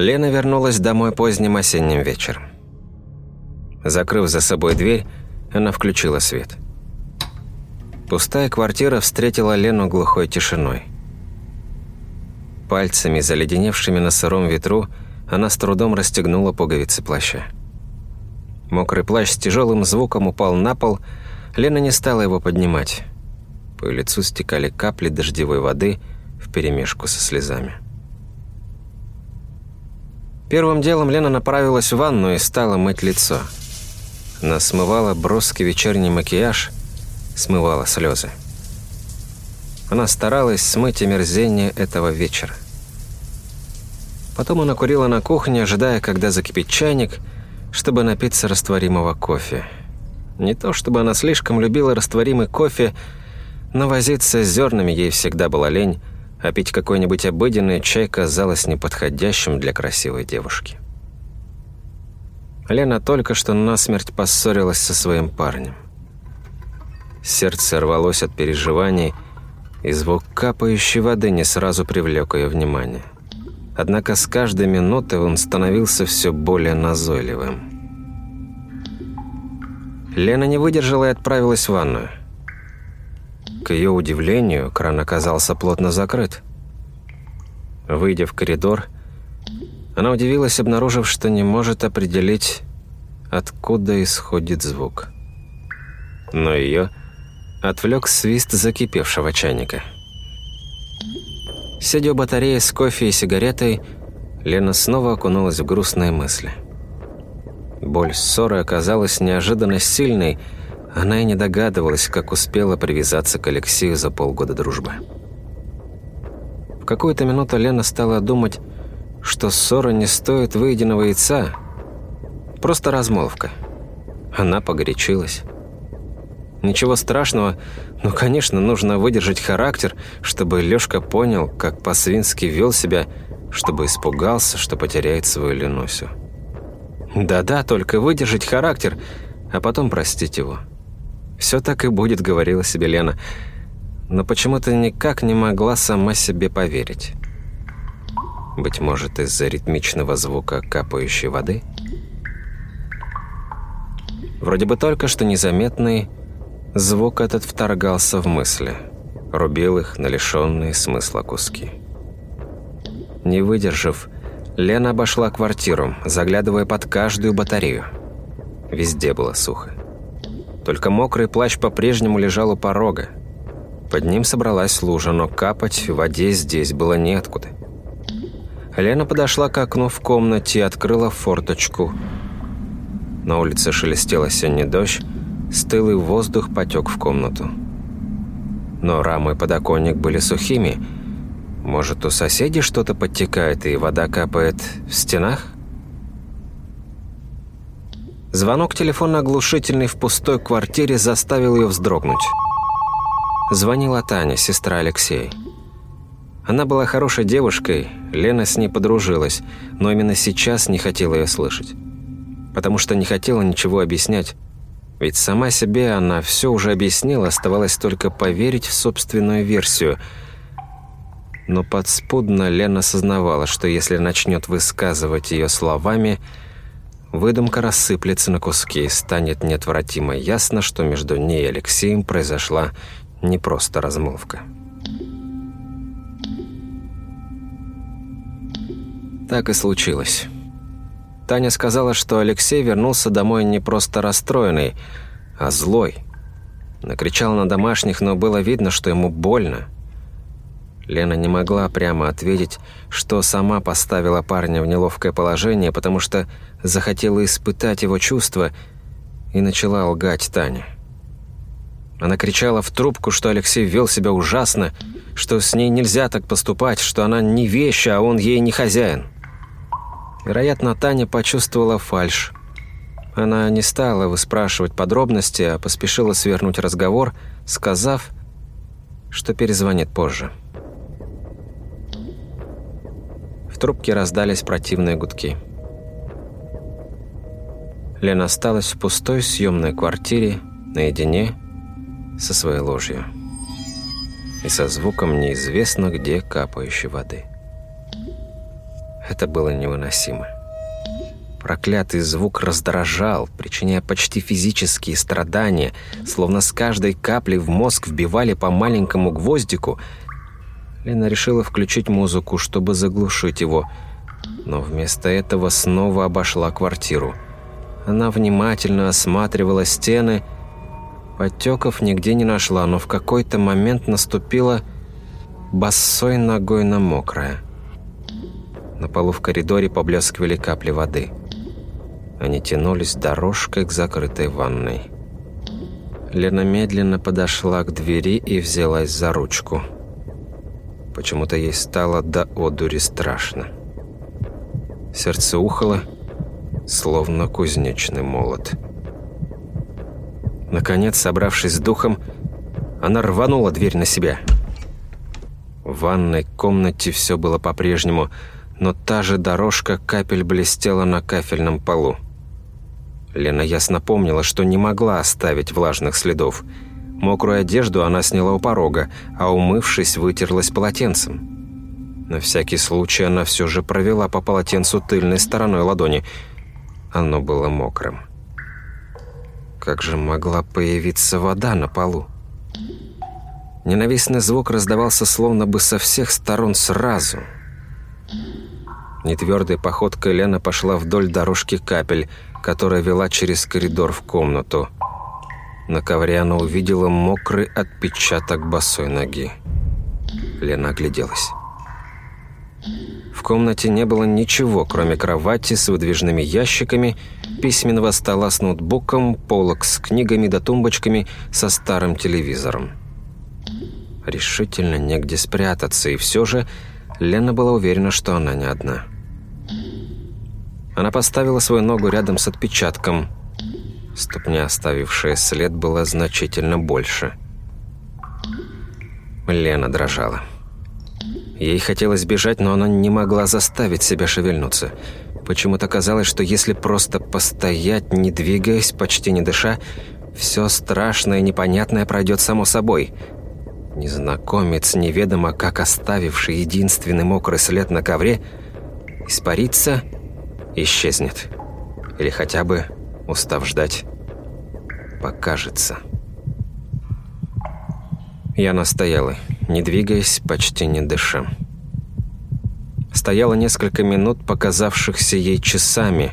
Лена вернулась домой поздним осенним вечером. Закрыв за собой дверь, она включила свет. Пустая квартира встретила Лену глухой тишиной. Пальцами, заледеневшими на сыром ветру, она с трудом расстегнула пуговицы плаща. Мокрый плащ с тяжелым звуком упал на пол, Лена не стала его поднимать. По лицу стекали капли дождевой воды вперемешку со слезами. Первым делом Лена направилась в ванну и стала мыть лицо – она смывала броский вечерний макияж, смывала слезы. Она старалась смыть омерзение этого вечера. Потом она курила на кухне, ожидая, когда закипит чайник, чтобы напиться растворимого кофе. Не то чтобы она слишком любила растворимый кофе, но возиться с зернами ей всегда была лень, а пить какой-нибудь обыденный чай казалось неподходящим для красивой девушки. Лена только что насмерть поссорилась со своим парнем. Сердце рвалось от переживаний, и звук капающей воды не сразу привлек ее внимание. Однако с каждой минутой он становился все более назойливым. Лена не выдержала и отправилась в ванную. К ее удивлению, кран оказался плотно закрыт. Выйдя в коридор, она удивилась, обнаружив, что не может определить, откуда исходит звук. Но ее отвлек свист закипевшего чайника. Сидя у батареи с кофе и сигаретой, Лена снова окунулась в грустные мысли. Боль ссоры оказалась неожиданно сильной, она и не догадывалась, как успела привязаться к Алексею за полгода дружбы. В какую-то минуту Лена стала думать, что ссора не стоит выеденного яйца. Просто размолвка. Она погорячилась. Ничего страшного, но, конечно, нужно выдержать характер, чтобы Лёшка понял, как по-свински вел себя, чтобы испугался, что потеряет свою Ленусю. Да-да, только выдержать характер, а потом простить его. Все так и будет, говорила себе Лена, но почему-то никак не могла сама себе поверить. Быть может, из-за ритмичного звука капающей воды? Вроде бы только что незаметный, звук этот вторгался в мысли, рубил их на лишенные смысла куски. Не выдержав, Лена обошла квартиру, заглядывая под каждую батарею. Везде было сухо. Только мокрый плащ по-прежнему лежал у порога. Под ним собралась лужа, но капать в воде здесь было неоткуда. Лена подошла к окну в комнате и открыла форточку. На улице шелестел осенний дождь, стылый воздух потек в комнату. Но рамы и подоконник были сухими. Может, у соседей что-то подтекает и вода капает в стенах? Звонок телефона оглушительный в пустой квартире заставил ее вздрогнуть. Звонила Таня, сестра Алексея. Она была хорошей девушкой, Лена с ней подружилась, но именно сейчас не хотела ее слышать. Потому что не хотела ничего объяснять. Ведь сама себе она все уже объяснила, оставалось только поверить в собственную версию. Но подспудно Лена осознавала, что если начнет высказывать ее словами, выдумка рассыплется на куски и станет неотвратимо ясно, что между ней и Алексеем произошла не просто размолвка. Так и случилось. Таня сказала, что Алексей вернулся домой не просто расстроенный, а злой. Накричал на домашних, но было видно, что ему больно. Лена не могла прямо ответить, что сама поставила парня в неловкое положение, потому что захотела испытать его чувства и начала лгать Тане. Она кричала в трубку, что Алексей вел себя ужасно, что с ней нельзя так поступать, что она не вещь, а он ей не хозяин. Вероятно, Таня почувствовала фальшь. Она не стала выспрашивать подробности, а поспешила свернуть разговор, сказав, что перезвонит позже. Трубке раздались противные гудки. Лена осталась в пустой съемной квартире, наедине со своей ложью и со звуком неизвестно где капающей воды. Это было невыносимо. Проклятый звук раздражал, причиняя почти физические страдания, словно с каждой каплей в мозг вбивали по маленькому гвоздику. Лена решила включить музыку, чтобы заглушить его, но вместо этого снова обошла квартиру. Она внимательно осматривала стены, Подтеков нигде не нашла, но в какой-то момент наступила босой ногой на мокрое. На полу в коридоре поблескивали капли воды. Они тянулись дорожкой к закрытой ванной. Лена медленно подошла к двери и взялась за ручку. Почему-то ей стало до одури страшно. Сердце ухало, словно кузнечный молот. Наконец, собравшись с духом, она рванула дверь на себя. В ванной комнате все было по-прежнему, но та же дорожка капель блестела на кафельном полу. Лена ясно помнила, что не могла оставить влажных следов. Мокрую одежду она сняла у порога, а умывшись, вытерлась полотенцем. На всякий случай она все же провела по полотенцу тыльной стороной ладони. Оно было мокрым. Как же могла появиться вода на полу? Ненавистный звук раздавался словно бы со всех сторон сразу. Нетвердой походкой Лена пошла вдоль дорожки капель, которая вела через коридор в комнату. На ковре она увидела мокрый отпечаток босой ноги. Лена огляделась. В комнате не было ничего, кроме кровати с выдвижными ящиками, письменного стола с ноутбуком, полок с книгами да тумбочками со старым телевизором. Решительно негде спрятаться, и все же Лена была уверена, что она не одна. Она поставила свою ногу рядом с отпечатком. Ступня, оставившая след, была значительно больше. Лена дрожала. Ей хотелось бежать, но она не могла заставить себя шевельнуться. Почему-то казалось, что если просто постоять, не двигаясь, почти не дыша, все страшное и непонятное пройдет само собой. Незнакомец, неведомо как оставивший единственный мокрый след на ковре, испарится, исчезнет. Или хотя бы, устав ждать, покажется. Я настояла не двигаясь, почти не дыша. Стояла несколько минут, показавшихся ей часами.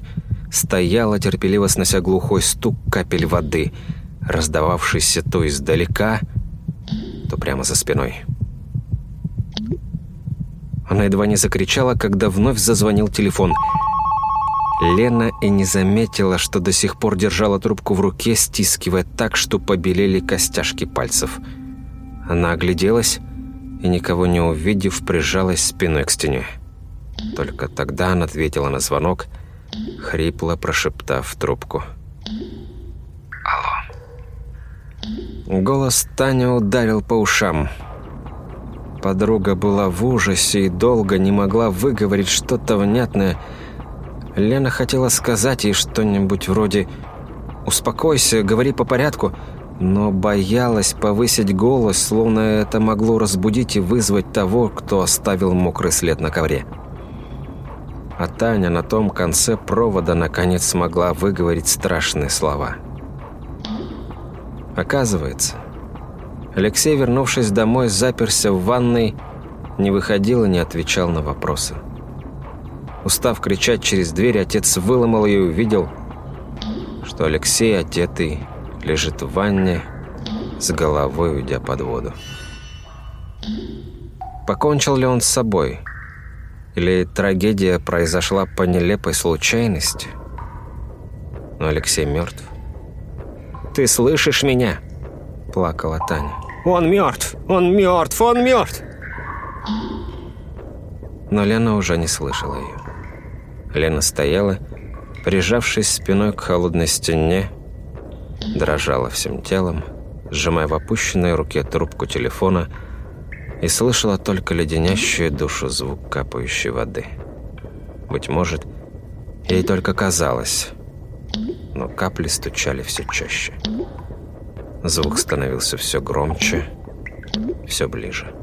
Стояла, терпеливо снося глухой стук капель воды, раздававшийся то издалека, то прямо за спиной. Она едва не закричала, когда вновь зазвонил телефон. Лена и не заметила, что до сих пор держала трубку в руке, стискивая так, что побелели костяшки пальцев. Она огляделась и, никого не увидев, прижалась спиной к стене. Только тогда она ответила на звонок, хрипло прошептав трубку. «Алло». Голос Тани ударил по ушам. Подруга была в ужасе и долго не могла выговорить что-то внятное. Лена хотела сказать ей что-нибудь вроде «Успокойся, говори по порядку», но боялась повысить голос, словно это могло разбудить и вызвать того, кто оставил мокрый след на ковре. А Таня на том конце провода наконец смогла выговорить страшные слова. Оказывается, Алексей, вернувшись домой, заперся в ванной, не выходил и не отвечал на вопросы. Устав кричать через дверь, отец выломал ее и увидел, что Алексей, одетый лежит в ванне, с головой уйдя под воду. Покончил ли он с собой? Или трагедия произошла по нелепой случайности? Но Алексей мертв. «Ты слышишь меня?» – плакала Таня. «Он мертв! Он мертв! Он мертв!» Но Лена уже не слышала ее. Лена стояла, прижавшись спиной к холодной стене, дрожала всем телом, сжимая в опущенной руке трубку телефона и слышала только леденящую душу звук капающей воды. Быть может, ей только казалось, но капли стучали все чаще. Звук становился все громче, все ближе.